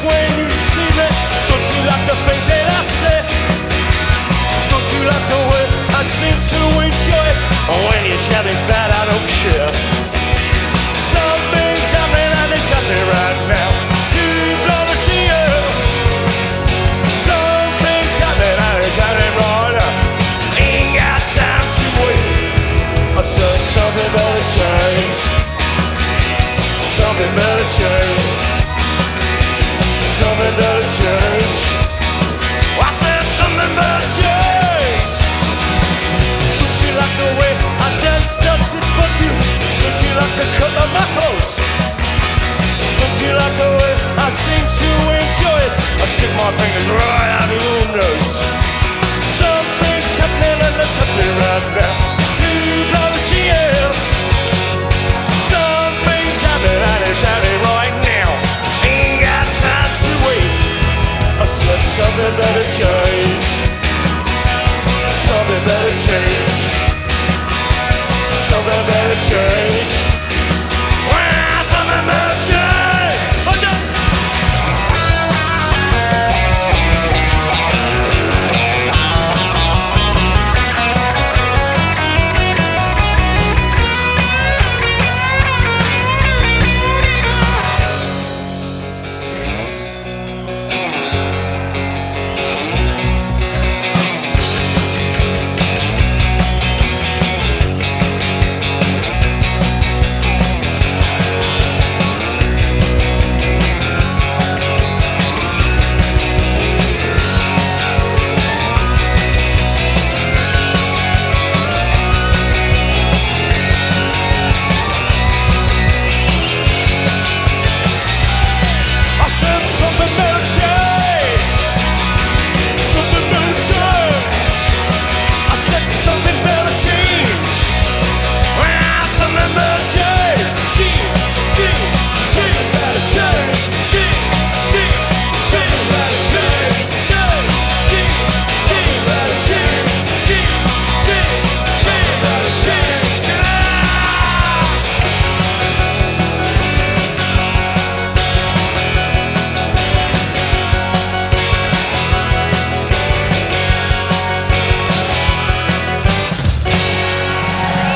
fue inisible Don't you like the things that I said? Don't you like the way I seem to enjoy oh, When you shout